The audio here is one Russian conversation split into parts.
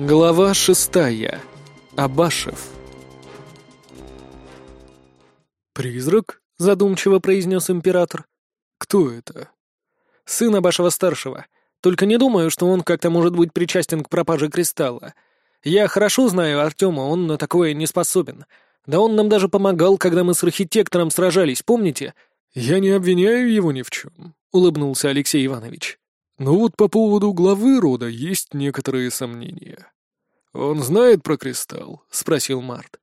Глава шестая. Абашев. «Призрак?» — задумчиво произнес император. «Кто это?» «Сын Абашева-старшего. Только не думаю, что он как-то может быть причастен к пропаже кристалла. Я хорошо знаю Артема, он на такое не способен. Да он нам даже помогал, когда мы с архитектором сражались, помните?» «Я не обвиняю его ни в чем», — улыбнулся Алексей Иванович. «Но вот по поводу главы рода есть некоторые сомнения». «Он знает про кристалл?» — спросил Март.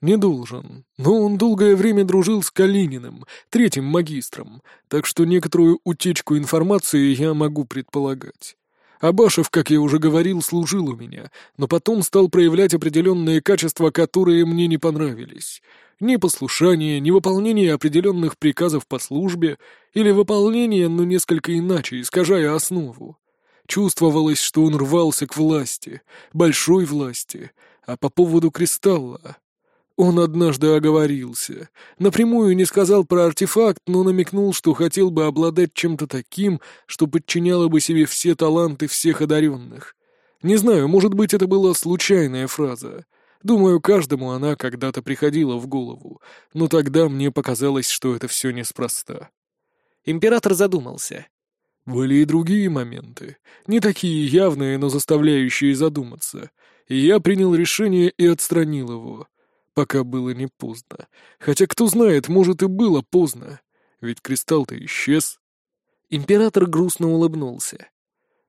«Не должен, но он долгое время дружил с Калининым, третьим магистром, так что некоторую утечку информации я могу предполагать. Абашев, как я уже говорил, служил у меня, но потом стал проявлять определенные качества, которые мне не понравились. Ни послушание, ни выполнение определенных приказов по службе, или выполнение, но несколько иначе, искажая основу. Чувствовалось, что он рвался к власти, большой власти, а по поводу кристалла... Он однажды оговорился. Напрямую не сказал про артефакт, но намекнул, что хотел бы обладать чем-то таким, что подчиняло бы себе все таланты всех одаренных. Не знаю, может быть, это была случайная фраза. Думаю, каждому она когда-то приходила в голову, но тогда мне показалось, что это все неспроста. Император задумался. Были и другие моменты, не такие явные, но заставляющие задуматься, и я принял решение и отстранил его, пока было не поздно. Хотя, кто знает, может и было поздно, ведь кристалл-то исчез. Император грустно улыбнулся.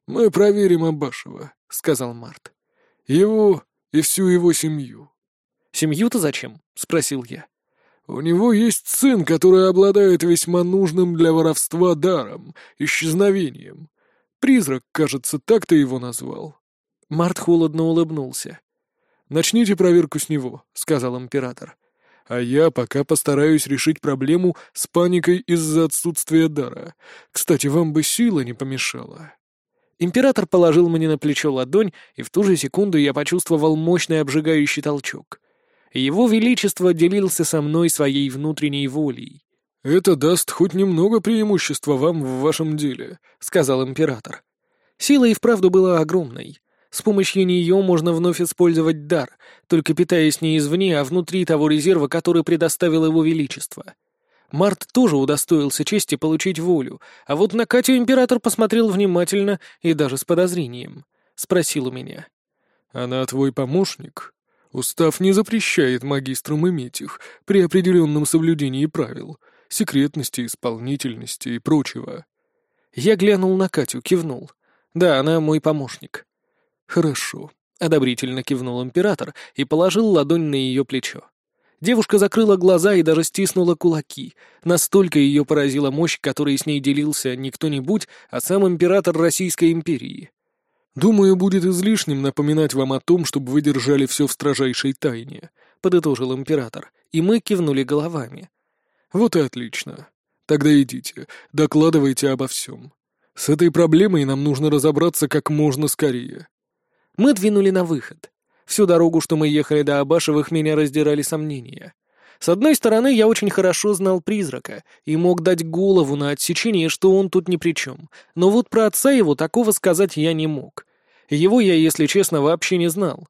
«Мы проверим Абашева», — сказал Март. «Его и всю его семью». «Семью-то зачем?» — спросил я. У него есть сын, который обладает весьма нужным для воровства даром, исчезновением. Призрак, кажется, так ты его назвал». Март холодно улыбнулся. «Начните проверку с него», — сказал император. «А я пока постараюсь решить проблему с паникой из-за отсутствия дара. Кстати, вам бы сила не помешала». Император положил мне на плечо ладонь, и в ту же секунду я почувствовал мощный обжигающий толчок. Его Величество делился со мной своей внутренней волей. «Это даст хоть немного преимущества вам в вашем деле», — сказал император. Сила и вправду была огромной. С помощью нее можно вновь использовать дар, только питаясь не извне, а внутри того резерва, который предоставил его Величество. Март тоже удостоился чести получить волю, а вот на Катю император посмотрел внимательно и даже с подозрением. Спросил у меня. «Она твой помощник?» Устав не запрещает магистрам иметь их при определенном соблюдении правил, секретности, исполнительности и прочего. Я глянул на Катю, кивнул. Да, она мой помощник. Хорошо. Одобрительно кивнул император и положил ладонь на ее плечо. Девушка закрыла глаза и даже стиснула кулаки. Настолько ее поразила мощь, которой с ней делился не кто-нибудь, а сам император Российской империи. «Думаю, будет излишним напоминать вам о том, чтобы вы держали все в строжайшей тайне», — подытожил император, и мы кивнули головами. «Вот и отлично. Тогда идите, докладывайте обо всем. С этой проблемой нам нужно разобраться как можно скорее». Мы двинули на выход. Всю дорогу, что мы ехали до Абашевых, меня раздирали сомнения. С одной стороны, я очень хорошо знал призрака и мог дать голову на отсечение, что он тут ни при чем. Но вот про отца его такого сказать я не мог. Его я, если честно, вообще не знал.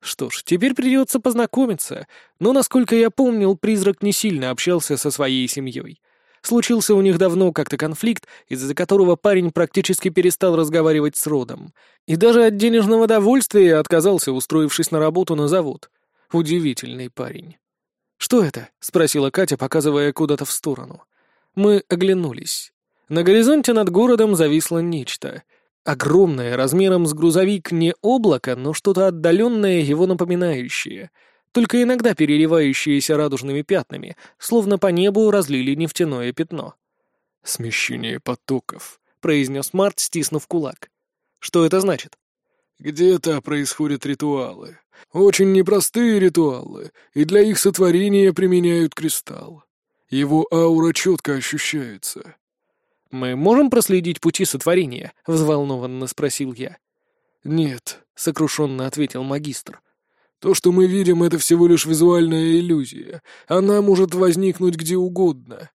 Что ж, теперь придется познакомиться, но, насколько я помнил, призрак не сильно общался со своей семьей. Случился у них давно как-то конфликт, из-за которого парень практически перестал разговаривать с родом. И даже от денежного довольствия отказался, устроившись на работу на завод. Удивительный парень. «Что это?» — спросила Катя, показывая куда-то в сторону. Мы оглянулись. На горизонте над городом зависло нечто. Огромное, размером с грузовик не облако, но что-то отдаленное его напоминающее, только иногда переливающееся радужными пятнами, словно по небу разлили нефтяное пятно. «Смещение потоков», — произнес Март, стиснув кулак. «Что это значит?» «Где-то происходят ритуалы. Очень непростые ритуалы, и для их сотворения применяют кристалл. Его аура четко ощущается». «Мы можем проследить пути сотворения?» — взволнованно спросил я. «Нет», — сокрушенно ответил магистр. «То, что мы видим, это всего лишь визуальная иллюзия. Она может возникнуть где угодно».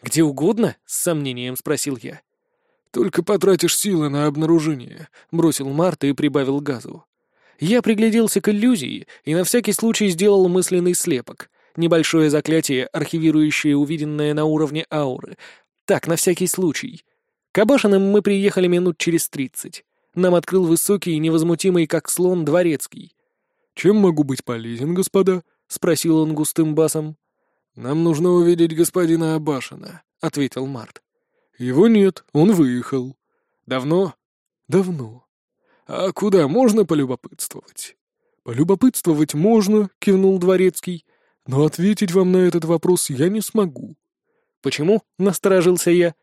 «Где угодно?» — с сомнением спросил я. «Только потратишь силы на обнаружение», — бросил Марта и прибавил газу. Я пригляделся к иллюзии и на всякий случай сделал мысленный слепок. Небольшое заклятие, архивирующее увиденное на уровне ауры. Так, на всякий случай. К Абашиным мы приехали минут через тридцать. Нам открыл высокий и невозмутимый, как слон, дворецкий. «Чем могу быть полезен, господа?» — спросил он густым басом. «Нам нужно увидеть господина Абашина», — ответил Март. «Его нет, он выехал». «Давно?» «Давно». «А куда можно полюбопытствовать?» «Полюбопытствовать можно», — кивнул Дворецкий. «Но ответить вам на этот вопрос я не смогу». «Почему?» — насторожился я.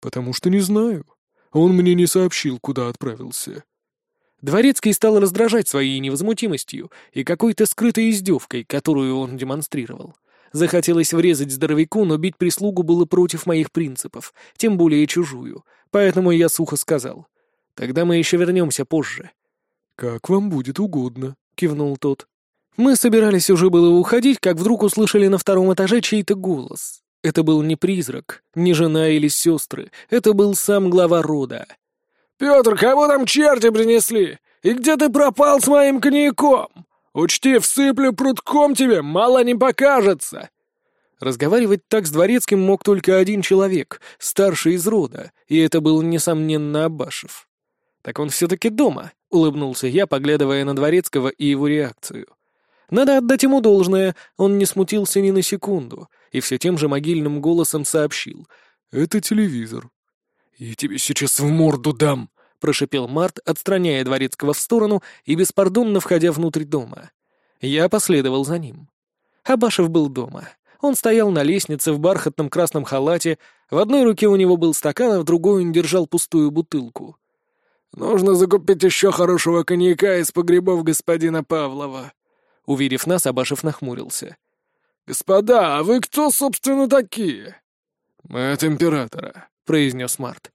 «Потому что не знаю. Он мне не сообщил, куда отправился». Дворецкий стал раздражать своей невозмутимостью и какой-то скрытой издевкой, которую он демонстрировал. Захотелось врезать здоровяку, но бить прислугу было против моих принципов, тем более чужую, поэтому я сухо сказал. «Тогда мы еще вернемся позже». «Как вам будет угодно», — кивнул тот. Мы собирались уже было уходить, как вдруг услышали на втором этаже чей-то голос. Это был не призрак, не жена или сестры, это был сам глава рода. «Петр, кого там черти принесли? И где ты пропал с моим коньяком?» Учти, всыплю прутком тебе, мало не покажется!» Разговаривать так с дворецким мог только один человек, старший из рода, и это был, несомненно, Абашев. «Так он все-таки дома», — улыбнулся я, поглядывая на дворецкого и его реакцию. Надо отдать ему должное, он не смутился ни на секунду, и все тем же могильным голосом сообщил. «Это телевизор». «Я тебе сейчас в морду дам!» Прошипел Март, отстраняя Дворецкого в сторону и беспардонно входя внутрь дома. Я последовал за ним. Абашев был дома. Он стоял на лестнице в бархатном красном халате, в одной руке у него был стакан, а в другой он держал пустую бутылку. «Нужно закупить еще хорошего коньяка из погребов господина Павлова». Увидев нас, Абашев нахмурился. «Господа, а вы кто, собственно, такие?» «Мы от императора», — произнес Март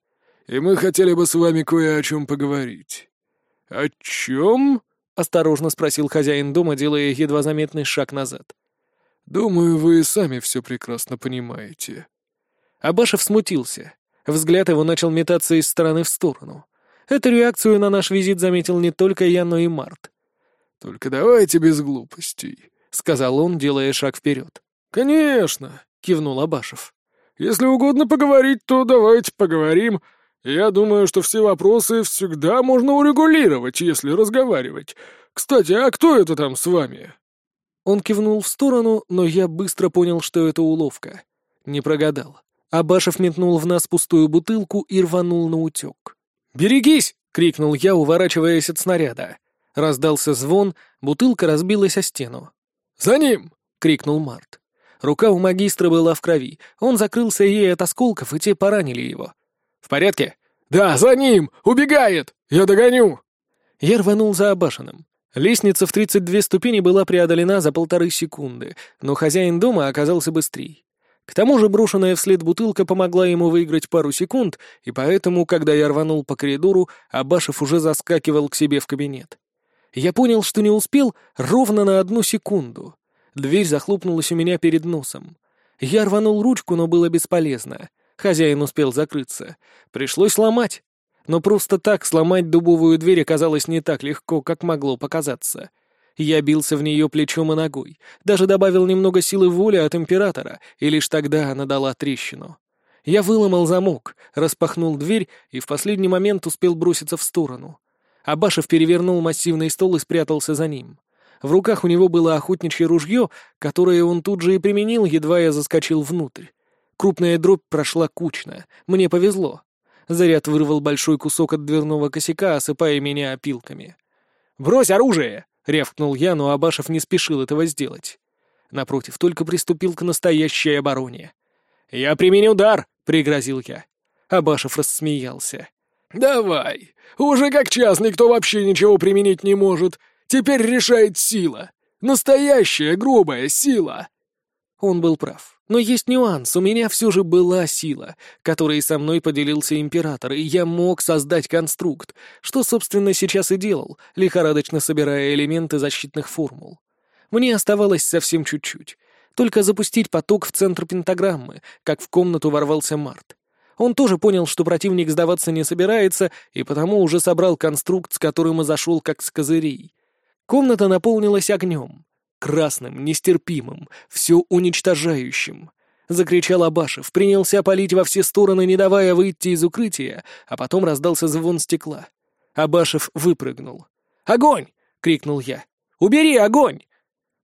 и мы хотели бы с вами кое о чем поговорить». «О чем?» — осторожно спросил хозяин дома, делая едва заметный шаг назад. «Думаю, вы сами все прекрасно понимаете». Абашев смутился. Взгляд его начал метаться из стороны в сторону. Эту реакцию на наш визит заметил не только я, но и Март. «Только давайте без глупостей», — сказал он, делая шаг вперед. «Конечно», — кивнул Абашев. «Если угодно поговорить, то давайте поговорим. Я думаю, что все вопросы всегда можно урегулировать, если разговаривать. Кстати, а кто это там с вами?» Он кивнул в сторону, но я быстро понял, что это уловка. Не прогадал. Абашев метнул в нас пустую бутылку и рванул на утек. «Берегись!» — крикнул я, уворачиваясь от снаряда. Раздался звон, бутылка разбилась о стену. «За ним!» — крикнул Март. Рука у магистра была в крови. Он закрылся ей от осколков, и те поранили его. «В порядке?» «Да, за ним! Убегает! Я догоню!» Я рванул за Абашиным. Лестница в 32 ступени была преодолена за полторы секунды, но хозяин дома оказался быстрей. К тому же брошенная вслед бутылка помогла ему выиграть пару секунд, и поэтому, когда я рванул по коридору, Абашев уже заскакивал к себе в кабинет. Я понял, что не успел ровно на одну секунду. Дверь захлопнулась у меня перед носом. Я рванул ручку, но было бесполезно. Хозяин успел закрыться. Пришлось ломать. Но просто так сломать дубовую дверь оказалось не так легко, как могло показаться. Я бился в нее плечом и ногой, даже добавил немного силы воли от императора, и лишь тогда она дала трещину. Я выломал замок, распахнул дверь и в последний момент успел броситься в сторону. Абашев перевернул массивный стол и спрятался за ним. В руках у него было охотничье ружье, которое он тут же и применил, едва я заскочил внутрь. Крупная дробь прошла кучно. Мне повезло. Заряд вырвал большой кусок от дверного косяка, осыпая меня опилками. «Брось оружие!» — рявкнул я, но Абашев не спешил этого сделать. Напротив, только приступил к настоящей обороне. «Я применю удар!» — пригрозил я. Абашев рассмеялся. «Давай! Уже как час никто вообще ничего применить не может. Теперь решает сила. Настоящая грубая сила!» Он был прав. Но есть нюанс, у меня все же была сила, которой со мной поделился император, и я мог создать конструкт, что, собственно, сейчас и делал, лихорадочно собирая элементы защитных формул. Мне оставалось совсем чуть-чуть. Только запустить поток в центр пентаграммы, как в комнату ворвался Март. Он тоже понял, что противник сдаваться не собирается, и потому уже собрал конструкт, с которым и зашел как с козырей. Комната наполнилась огнем. Красным, нестерпимым, все уничтожающим. Закричал Абашев, принялся палить во все стороны, не давая выйти из укрытия, а потом раздался звон стекла. Абашев выпрыгнул. «Огонь!» — крикнул я. «Убери огонь!»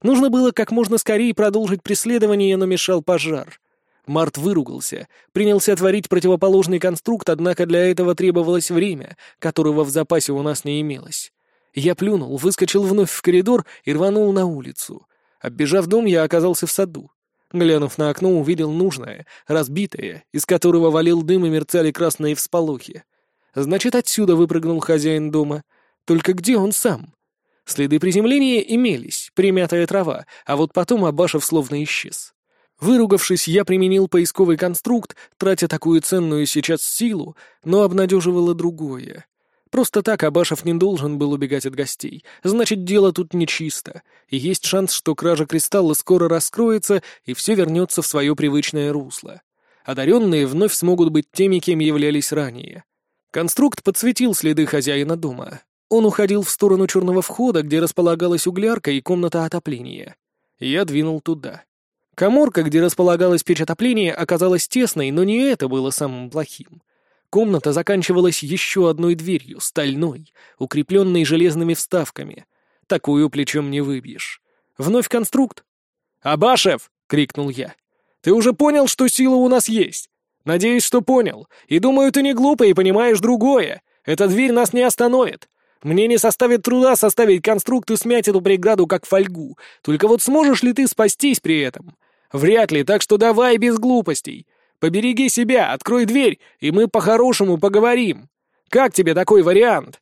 Нужно было как можно скорее продолжить преследование, но мешал пожар. Март выругался, принялся творить противоположный конструкт, однако для этого требовалось время, которого в запасе у нас не имелось. Я плюнул, выскочил вновь в коридор и рванул на улицу. Оббежав дом, я оказался в саду. Глянув на окно, увидел нужное, разбитое, из которого валил дым и мерцали красные всполохи. Значит, отсюда выпрыгнул хозяин дома. Только где он сам? Следы приземления имелись, примятая трава, а вот потом Абашев словно исчез. Выругавшись, я применил поисковый конструкт, тратя такую ценную сейчас силу, но обнадеживало другое. Просто так Абашев не должен был убегать от гостей. Значит, дело тут нечисто. И есть шанс, что кража кристалла скоро раскроется, и все вернется в свое привычное русло. Одаренные вновь смогут быть теми, кем являлись ранее. Конструкт подсветил следы хозяина дома. Он уходил в сторону черного входа, где располагалась углярка и комната отопления. Я двинул туда. Коморка, где располагалась печь отопления, оказалась тесной, но не это было самым плохим. Комната заканчивалась еще одной дверью, стальной, укрепленной железными вставками. Такую плечом не выбьешь. Вновь конструкт. «Абашев!» — крикнул я. «Ты уже понял, что сила у нас есть? Надеюсь, что понял. И думаю, ты не глупый и понимаешь другое. Эта дверь нас не остановит. Мне не составит труда составить конструкт и смять эту преграду как фольгу. Только вот сможешь ли ты спастись при этом? Вряд ли, так что давай без глупостей. Побереги себя, открой дверь, и мы по-хорошему поговорим. Как тебе такой вариант?»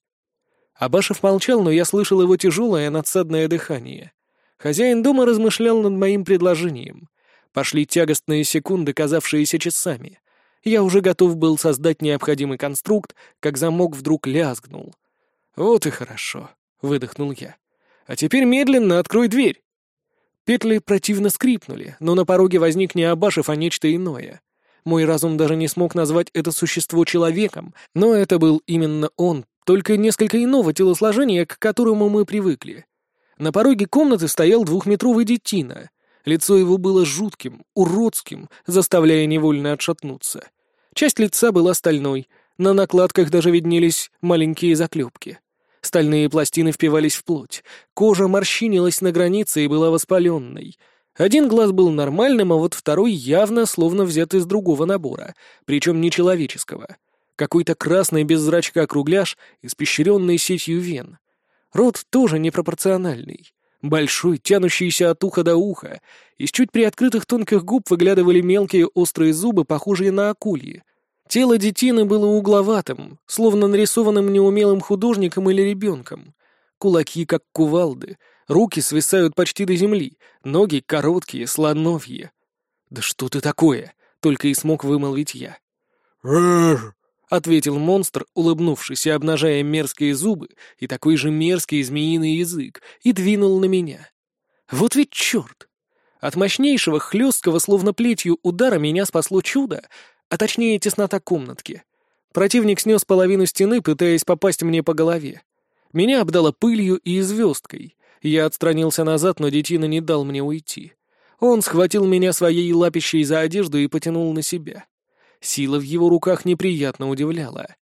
Абашев молчал, но я слышал его тяжелое надсадное дыхание. Хозяин дома размышлял над моим предложением. Пошли тягостные секунды, казавшиеся часами. Я уже готов был создать необходимый конструкт, как замок вдруг лязгнул. «Вот и хорошо», — выдохнул я. «А теперь медленно открой дверь». Петли противно скрипнули, но на пороге возник не Абашев, а нечто иное. Мой разум даже не смог назвать это существо человеком, но это был именно он, только несколько иного телосложения, к которому мы привыкли. На пороге комнаты стоял двухметровый детина. Лицо его было жутким, уродским, заставляя невольно отшатнуться. Часть лица была стальной, на накладках даже виднелись маленькие заклепки. Стальные пластины впивались в плоть, кожа морщинилась на границе и была воспаленной — один глаз был нормальным, а вот второй явно словно взят из другого набора, причем нечеловеческого. Какой-то красный без зрачка округляш, испещренный сетью вен. Рот тоже непропорциональный. Большой, тянущийся от уха до уха. Из чуть приоткрытых тонких губ выглядывали мелкие острые зубы, похожие на акульи. Тело детины было угловатым, словно нарисованным неумелым художником или ребенком. Кулаки, как кувалды — Руки свисают почти до земли, ноги короткие, слоновьи. «Да что ты такое?» — только и смог вымолвить я. «Рррр!» — ответил монстр, улыбнувшись и обнажая мерзкие зубы и такой же мерзкий змеиный язык, и двинул на меня. «Вот ведь черт!» От мощнейшего, хлесткого, словно плетью удара меня спасло чудо, а точнее теснота комнатки. Противник снес половину стены, пытаясь попасть мне по голове. Меня обдало пылью и звездкой. Я отстранился назад, но детина не дал мне уйти. Он схватил меня своей лапищей за одежду и потянул на себя. Сила в его руках неприятно удивляла.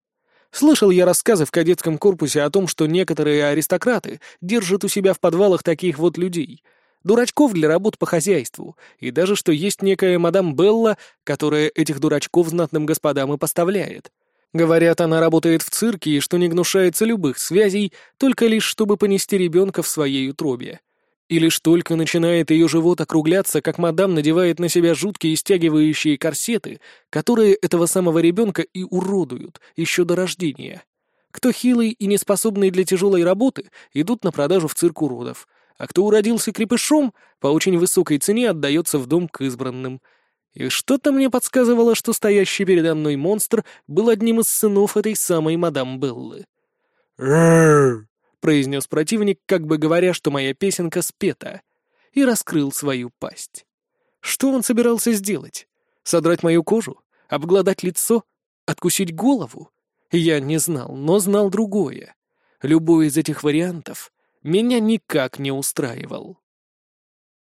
Слышал я рассказы в кадетском корпусе о том, что некоторые аристократы держат у себя в подвалах таких вот людей. Дурачков для работ по хозяйству, и даже что есть некая мадам Белла, которая этих дурачков знатным господам и поставляет. Говорят, она работает в цирке и что не гнушается любых связей, только лишь чтобы понести ребенка в своей утробе. И лишь только начинает ее живот округляться, как мадам надевает на себя жуткие стягивающие корсеты, которые этого самого ребенка и уродуют еще до рождения. Кто хилый и неспособный для тяжелой работы, идут на продажу в цирк уродов, а кто уродился крепышом, по очень высокой цене отдается в дом к избранным — и что-то мне подсказывало, что стоящий передо мной монстр был одним из сынов этой самой мадам Беллы. «Рррр!» — произнес противник, как бы говоря, что моя песенка спета, и раскрыл свою пасть. Что он собирался сделать? Содрать мою кожу? Обглодать лицо? Откусить голову? Я не знал, но знал другое. Любой из этих вариантов меня никак не устраивал.